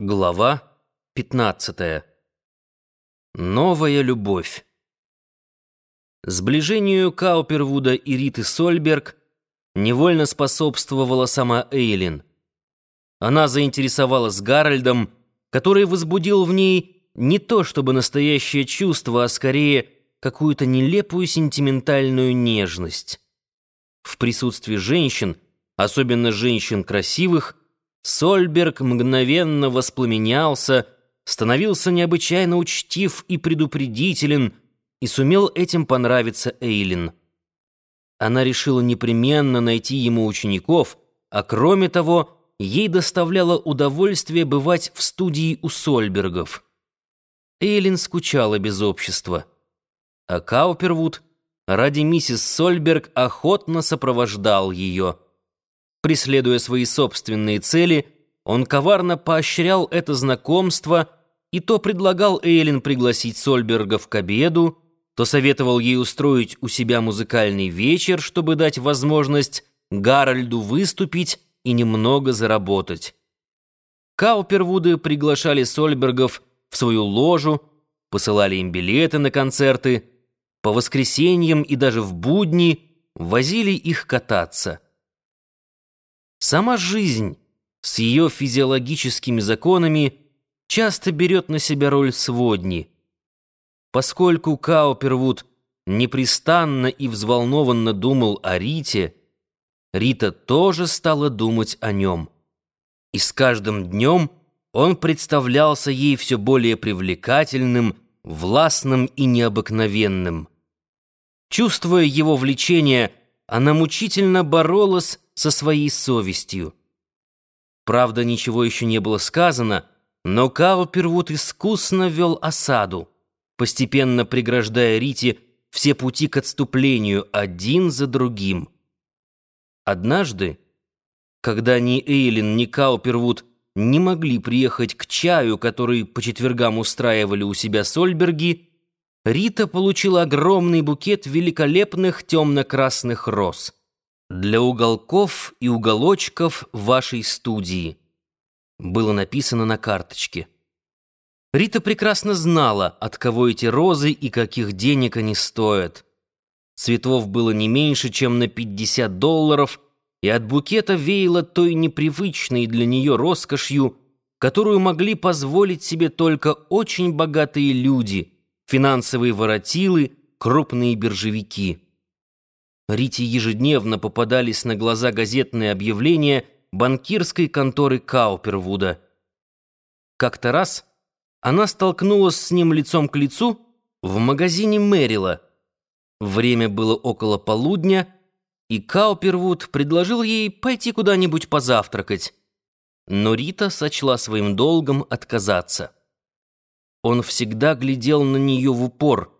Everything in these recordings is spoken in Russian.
Глава 15. Новая любовь. Сближению Каупервуда и Риты Сольберг невольно способствовала сама Эйлин. Она заинтересовалась Гарольдом, который возбудил в ней не то чтобы настоящее чувство, а скорее какую-то нелепую сентиментальную нежность. В присутствии женщин, особенно женщин красивых, Сольберг мгновенно воспламенялся, становился необычайно учтив и предупредителен и сумел этим понравиться Эйлин. Она решила непременно найти ему учеников, а кроме того, ей доставляло удовольствие бывать в студии у Сольбергов. Эйлин скучала без общества, а Каупервуд ради миссис Сольберг охотно сопровождал ее. Преследуя свои собственные цели, он коварно поощрял это знакомство и то предлагал Эйлин пригласить Сольбергов к обеду, то советовал ей устроить у себя музыкальный вечер, чтобы дать возможность Гарольду выступить и немного заработать. Каупервуды приглашали Сольбергов в свою ложу, посылали им билеты на концерты, по воскресеньям и даже в будни возили их кататься. Сама жизнь с ее физиологическими законами часто берет на себя роль сводни. Поскольку Каупервуд непрестанно и взволнованно думал о Рите, Рита тоже стала думать о нем. И с каждым днем он представлялся ей все более привлекательным, властным и необыкновенным. Чувствуя его влечение, она мучительно боролась со своей совестью. Правда, ничего еще не было сказано, но Каупервуд искусно вел осаду, постепенно преграждая Рите все пути к отступлению один за другим. Однажды, когда ни Эйлин, ни Каупервуд не могли приехать к чаю, который по четвергам устраивали у себя Сольберги, Рита получила огромный букет великолепных темно-красных роз — для уголков и уголочков вашей студии было написано на карточке. Рита прекрасно знала, от кого эти розы и каких денег они стоят. Цветов было не меньше, чем на 50 долларов, и от букета веяло той непривычной для нее роскошью, которую могли позволить себе только очень богатые люди, финансовые воротилы, крупные биржевики. Рите ежедневно попадались на глаза газетные объявления банкирской конторы Каупервуда. Как-то раз она столкнулась с ним лицом к лицу в магазине Мэрила. Время было около полудня, и Каупервуд предложил ей пойти куда-нибудь позавтракать. Но Рита сочла своим долгом отказаться. Он всегда глядел на нее в упор,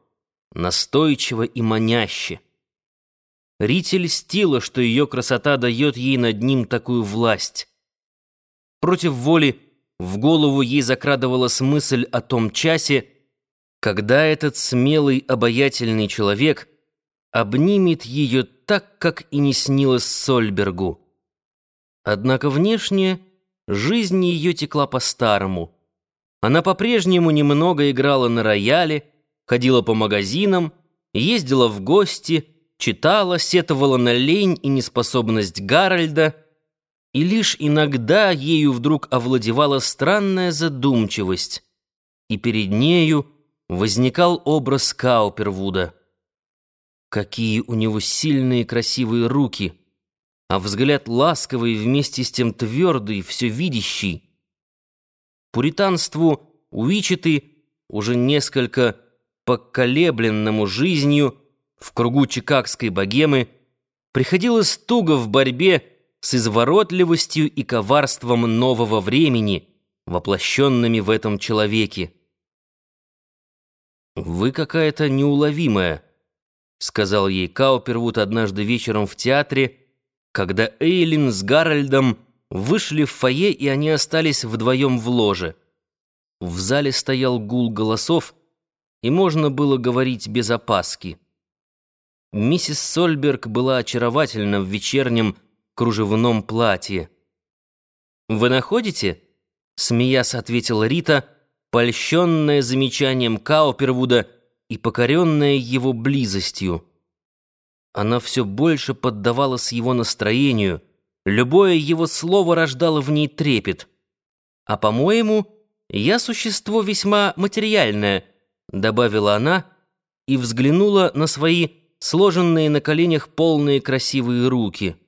настойчиво и маняще. Рите льстило, что ее красота дает ей над ним такую власть. Против воли в голову ей закрадывалась мысль о том часе, когда этот смелый, обаятельный человек обнимет ее так, как и не снилось Сольбергу. Однако внешне жизнь ее текла по-старому. Она по-прежнему немного играла на рояле, ходила по магазинам, ездила в гости — читала, сетовала на лень и неспособность Гарольда, и лишь иногда ею вдруг овладевала странная задумчивость, и перед нею возникал образ Каупервуда. Какие у него сильные красивые руки, а взгляд ласковый, вместе с тем твердый, все видящий. Пуританству Уичеты, уже несколько поколебленному жизнью, в кругу чикагской богемы приходилось туго в борьбе с изворотливостью и коварством нового времени, воплощенными в этом человеке. «Вы какая-то неуловимая», — сказал ей Каупервуд однажды вечером в театре, когда Эйлин с Гарольдом вышли в фойе, и они остались вдвоем в ложе. В зале стоял гул голосов, и можно было говорить без опаски. Миссис Сольберг была очаровательна в вечернем кружевном платье. «Вы находите?» смеясь ответила Рита, польщенная замечанием Каупервуда и покоренная его близостью. Она все больше поддавалась его настроению, любое его слово рождало в ней трепет. «А, по-моему, я существо весьма материальное», — добавила она и взглянула на свои сложенные на коленях полные красивые руки —